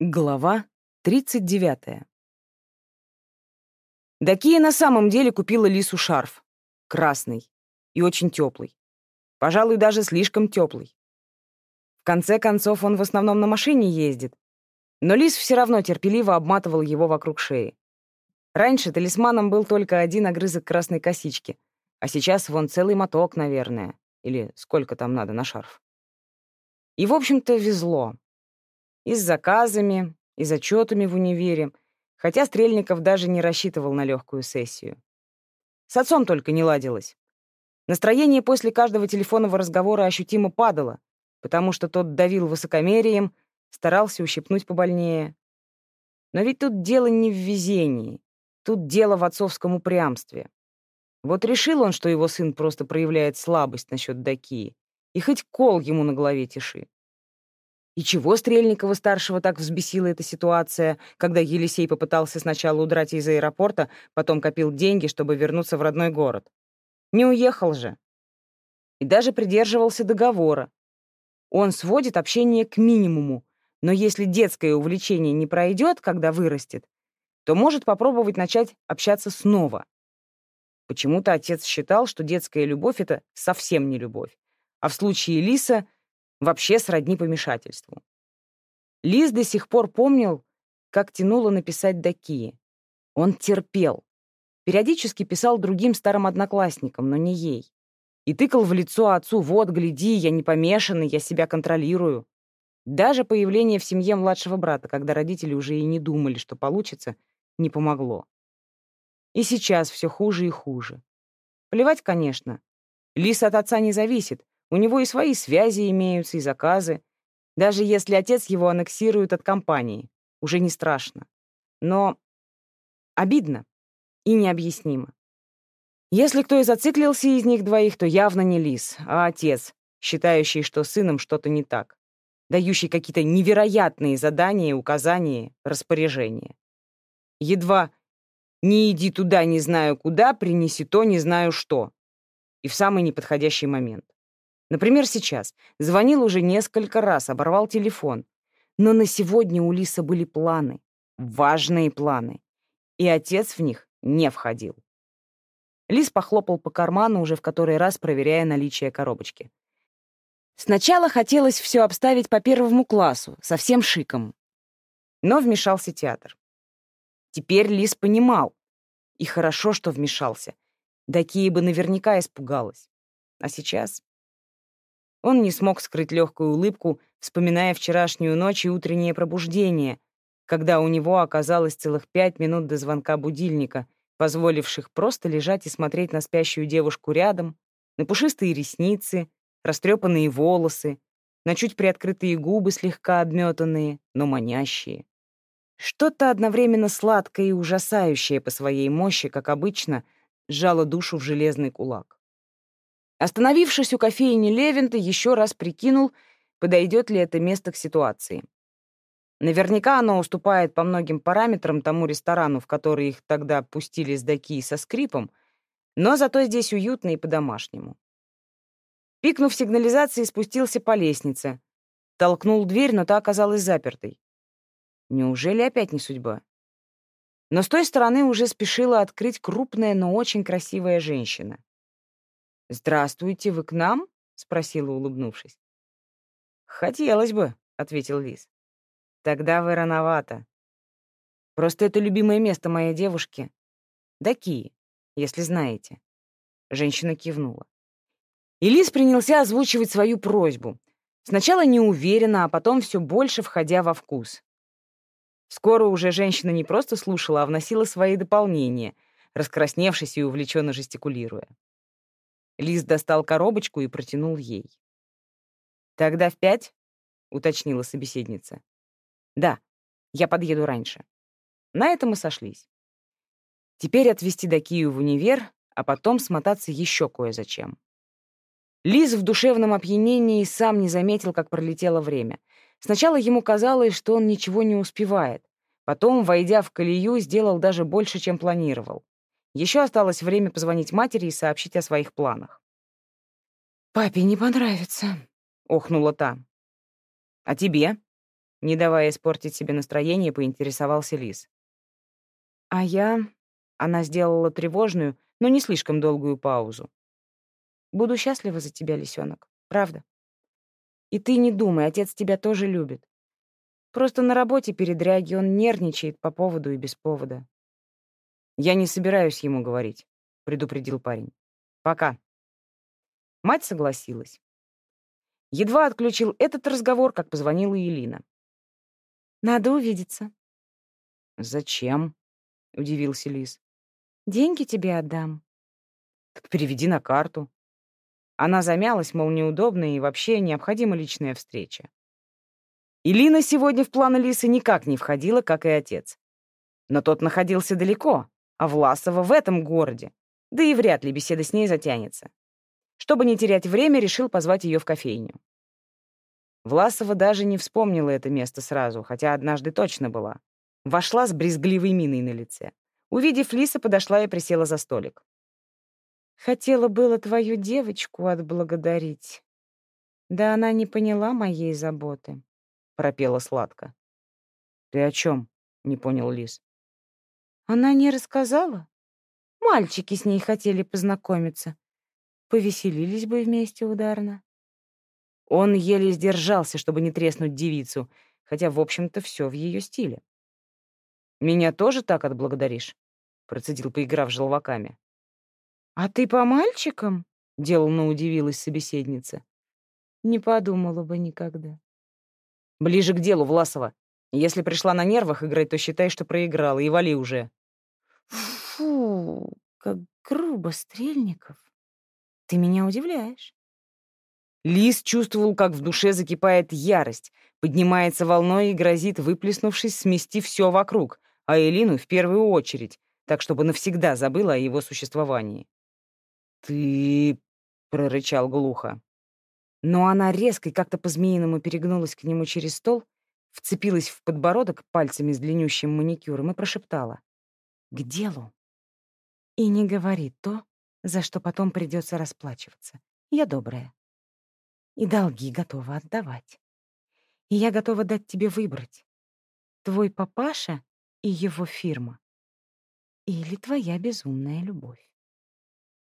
Глава 39. Дакия на самом деле купила Лису шарф. Красный. И очень теплый. Пожалуй, даже слишком теплый. В конце концов, он в основном на машине ездит. Но Лис все равно терпеливо обматывал его вокруг шеи. Раньше талисманом был только один огрызок красной косички, а сейчас вон целый моток, наверное. Или сколько там надо на шарф. И, в общем-то, везло. И с заказами, и с отчетами в универе, хотя Стрельников даже не рассчитывал на легкую сессию. С отцом только не ладилось. Настроение после каждого телефонного разговора ощутимо падало, потому что тот давил высокомерием, старался ущипнуть побольнее. Но ведь тут дело не в везении, тут дело в отцовском упрямстве. Вот решил он, что его сын просто проявляет слабость насчет Дакии, и хоть кол ему на голове тиши. И чего Стрельникова-старшего так взбесила эта ситуация, когда Елисей попытался сначала удрать из аэропорта, потом копил деньги, чтобы вернуться в родной город? Не уехал же. И даже придерживался договора. Он сводит общение к минимуму, но если детское увлечение не пройдет, когда вырастет, то может попробовать начать общаться снова. Почему-то отец считал, что детская любовь — это совсем не любовь, а в случае Лиса — вообще сродни помешательству. Лис до сих пор помнил, как тянуло написать Дакии. Он терпел. Периодически писал другим старым одноклассникам, но не ей. И тыкал в лицо отцу «Вот, гляди, я не помешанный, я себя контролирую». Даже появление в семье младшего брата, когда родители уже и не думали, что получится, не помогло. И сейчас все хуже и хуже. Плевать, конечно. Лис от отца не зависит, у него и свои связи имеются, и заказы. Даже если отец его аннексирует от компании, уже не страшно. Но обидно и необъяснимо. Если кто и зациклился из них двоих, то явно не Лис, а отец, считающий, что сыном что-то не так, дающий какие-то невероятные задания, указания, распоряжения. Едва «не иди туда, не знаю куда, принеси то, не знаю что» и в самый неподходящий момент. Например, сейчас. Звонил уже несколько раз, оборвал телефон. Но на сегодня у Лиса были планы. Важные планы. И отец в них не входил. Лис похлопал по карману, уже в который раз проверяя наличие коробочки. Сначала хотелось все обставить по первому классу, совсем шиком. Но вмешался театр. Теперь Лис понимал. И хорошо, что вмешался. Дакия бы наверняка испугалась. А сейчас он не смог скрыть легкую улыбку, вспоминая вчерашнюю ночь и утреннее пробуждение, когда у него оказалось целых пять минут до звонка будильника, позволивших просто лежать и смотреть на спящую девушку рядом, на пушистые ресницы, растрепанные волосы, на чуть приоткрытые губы, слегка обметанные, но манящие. Что-то одновременно сладкое и ужасающее по своей мощи, как обычно, сжало душу в железный кулак. Остановившись у кофейни Левинта, еще раз прикинул, подойдет ли это место к ситуации. Наверняка оно уступает по многим параметрам тому ресторану, в который их тогда пустили с Даки со скрипом, но зато здесь уютно и по-домашнему. Пикнув сигнализации, спустился по лестнице. Толкнул дверь, но та оказалась запертой. Неужели опять не судьба? Но с той стороны уже спешила открыть крупная, но очень красивая женщина. «Здравствуйте, вы к нам?» — спросила, улыбнувшись. «Хотелось бы», — ответил Лис. «Тогда вы рановато. Просто это любимое место моей девушки. Даки, если знаете». Женщина кивнула. И Лис принялся озвучивать свою просьбу. Сначала неуверенно, а потом все больше входя во вкус. Скоро уже женщина не просто слушала, а вносила свои дополнения, раскрасневшись и увлеченно жестикулируя. Лиз достал коробочку и протянул ей. «Тогда в пять?» — уточнила собеседница. «Да, я подъеду раньше». На этом мы сошлись. Теперь отвезти Дакию в универ, а потом смотаться еще кое-зачем. Лиз в душевном опьянении сам не заметил, как пролетело время. Сначала ему казалось, что он ничего не успевает. Потом, войдя в колею, сделал даже больше, чем планировал. Еще осталось время позвонить матери и сообщить о своих планах. «Папе не понравится», — охнула та. «А тебе?» Не давая испортить себе настроение, поинтересовался Лис. А я... Она сделала тревожную, но не слишком долгую паузу. Буду счастлива за тебя, лисенок. Правда. И ты не думай, отец тебя тоже любит. Просто на работе передряги он нервничает по поводу и без повода. Я не собираюсь ему говорить, предупредил парень. Пока. Мать согласилась. Едва отключил этот разговор, как позвонила Елина. «Надо увидеться». «Зачем?» — удивился Лис. «Деньги тебе отдам». «Так переведи на карту». Она замялась, мол, неудобно и вообще необходима личная встреча. Илина сегодня в планы Лисы никак не входила, как и отец. Но тот находился далеко, а Власова в этом городе, да и вряд ли беседа с ней затянется. Чтобы не терять время, решил позвать ее в кофейню. Власова даже не вспомнила это место сразу, хотя однажды точно была. Вошла с брезгливой миной на лице. Увидев Лиса, подошла и присела за столик. «Хотела было твою девочку отблагодарить. Да она не поняла моей заботы», — пропела сладко. «Ты о чем? не понял Лис. «Она не рассказала? Мальчики с ней хотели познакомиться. Повеселились бы вместе ударно. Он еле сдержался, чтобы не треснуть девицу, хотя, в общем-то, все в ее стиле. «Меня тоже так отблагодаришь?» — процедил, поиграв желваками. «А ты по мальчикам?» — деланно удивилась собеседница. «Не подумала бы никогда». «Ближе к делу, Власова. Если пришла на нервах играть, то считай, что проиграла, и вали уже». «Фу, как грубо, Стрельников. Ты меня удивляешь. Лис чувствовал, как в душе закипает ярость, поднимается волной и грозит, выплеснувшись, смести все вокруг, а Элину в первую очередь, так чтобы навсегда забыла о его существовании. «Ты...» — прорычал глухо. Но она резко и как-то по-змеиному перегнулась к нему через стол, вцепилась в подбородок пальцами с длиннющим маникюром и прошептала. «К делу!» И не говори то, за что потом придется расплачиваться. Я добрая. И долги готова отдавать. И я готова дать тебе выбрать. Твой папаша и его фирма. Или твоя безумная любовь.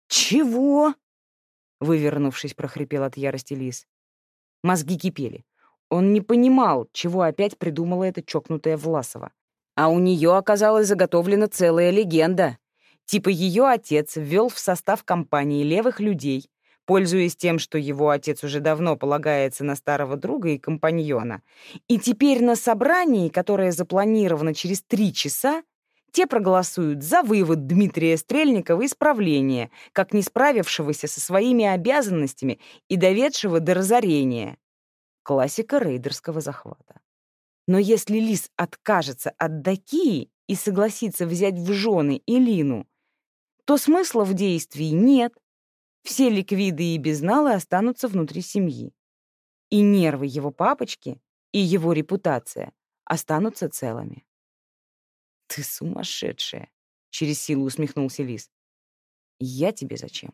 «Чего?» — вывернувшись, прохрипел от ярости лис. Мозги кипели. Он не понимал, чего опять придумала эта чокнутая Власова. А у нее оказалась заготовлена целая легенда. Типа ее отец ввел в состав компании левых людей, пользуясь тем, что его отец уже давно полагается на старого друга и компаньона. И теперь на собрании, которое запланировано через три часа, те проголосуют за вывод Дмитрия Стрельникова из правления, как не справившегося со своими обязанностями и доведшего до разорения. Классика рейдерского захвата. Но если Лис откажется от Дакии и согласится взять в жены Илину, то смысла в действии нет. Все ликвиды и безналы останутся внутри семьи. И нервы его папочки, и его репутация останутся целыми. «Ты сумасшедшая!» — через силу усмехнулся Лис. «Я тебе зачем?»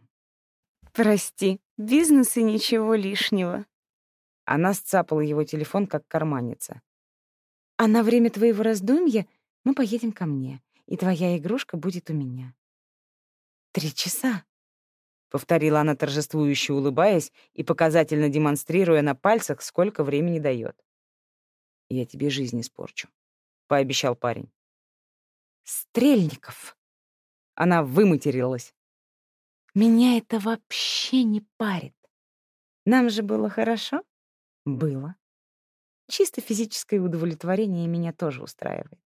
«Прости, бизнес и ничего лишнего». Она сцапала его телефон, как карманница. «А на время твоего раздумья мы поедем ко мне, и твоя игрушка будет у меня. «Три часа», — повторила она торжествующе улыбаясь и показательно демонстрируя на пальцах, сколько времени дает. «Я тебе жизнь испорчу», — пообещал парень. «Стрельников!» Она выматерилась. «Меня это вообще не парит. Нам же было хорошо?» «Было. Чисто физическое удовлетворение меня тоже устраивает».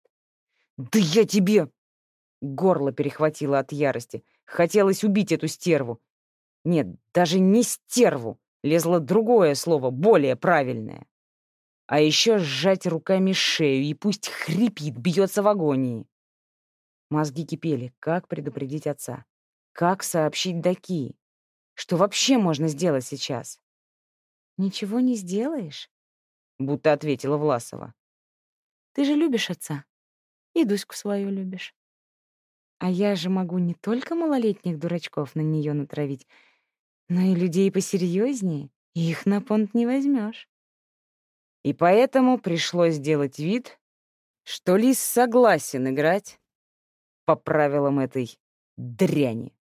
«Да я тебе!» Горло перехватило от ярости. Хотелось убить эту стерву. Нет, даже не стерву. Лезло другое слово, более правильное. А еще сжать руками шею, и пусть хрипит, бьется в агонии. Мозги кипели. Как предупредить отца? Как сообщить Даки? Что вообще можно сделать сейчас? «Ничего не сделаешь?» — будто ответила Власова. «Ты же любишь отца. И Дуську свою любишь. А я же могу не только малолетних дурачков на нее натравить, но и людей посерьезнее, и их на понт не возьмешь. И поэтому пришлось сделать вид, что Лис согласен играть по правилам этой дряни.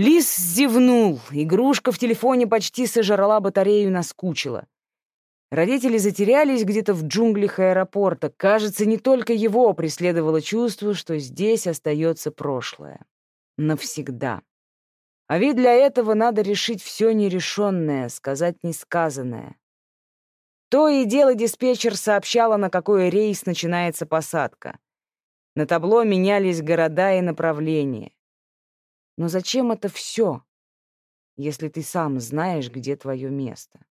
Лис зевнул. Игрушка в телефоне почти сожрала батарею и наскучила. Родители затерялись где-то в джунглях аэропорта. Кажется, не только его преследовало чувство, что здесь остается прошлое. Навсегда. А ведь для этого надо решить все нерешенное, сказать несказанное. То и дело диспетчер сообщала, на какой рейс начинается посадка. На табло менялись города и направления. Но зачем это все, если ты сам знаешь, где твое место?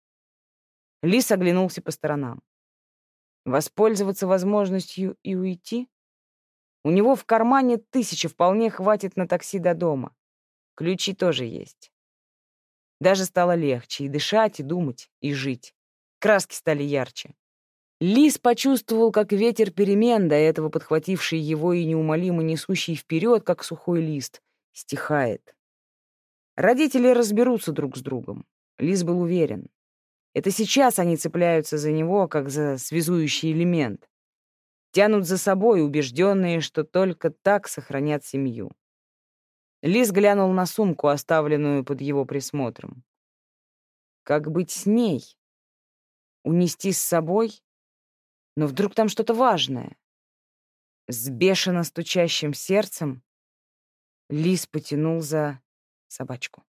Лис оглянулся по сторонам. Воспользоваться возможностью и уйти? У него в кармане тысячи вполне хватит на такси до дома. Ключи тоже есть. Даже стало легче и дышать, и думать, и жить. Краски стали ярче. Лис почувствовал, как ветер перемен, до этого подхвативший его и неумолимо несущий вперед, как сухой лист, стихает. Родители разберутся друг с другом. Лис был уверен. Это сейчас они цепляются за него, как за связующий элемент. Тянут за собой, убежденные, что только так сохранят семью. Лис глянул на сумку, оставленную под его присмотром. Как быть с ней? Унести с собой? Но вдруг там что-то важное? С бешено стучащим сердцем Лис потянул за собачку.